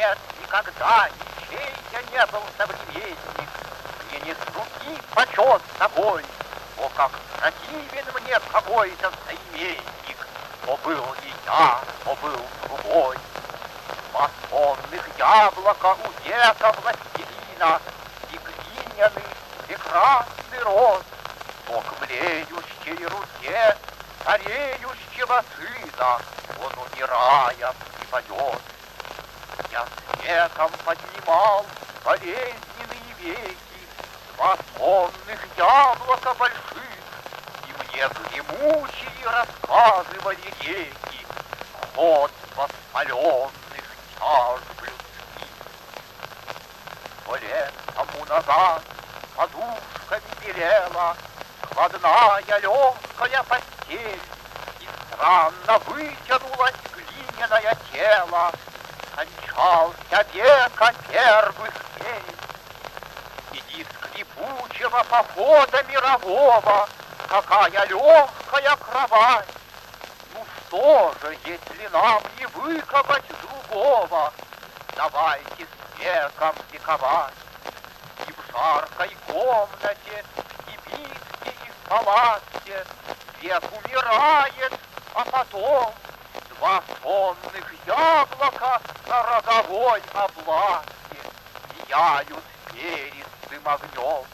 нет никогда ничей я не был современник. Мне не ступи почет тобой, о, как противен мне какой-то соименник, то был не я, то был другой. Масонных яблока у века властелина и глиняный прекрасный рот, то к млеющей руке стареющего сына он, умирая, припадет. Я светом поднимал болезненные веки. Масонных яблока больших, и мне гремучие рассказывали реки, ход воспаленных чаш людских. Сто лет тому назад подушками белела Складная легкая постель, И странно вытянулось глиняное тело, Кончался века первых дней. И из скрипучего похода мирового Какая легкая кровать! Ну что же, если нам не выковать другого, Давайте с веком вековать. И в жаркой комнате, и битке, и в палатке Век умирает, а потом Два сонных яблока на роговой обласке Сияют перистым огнем.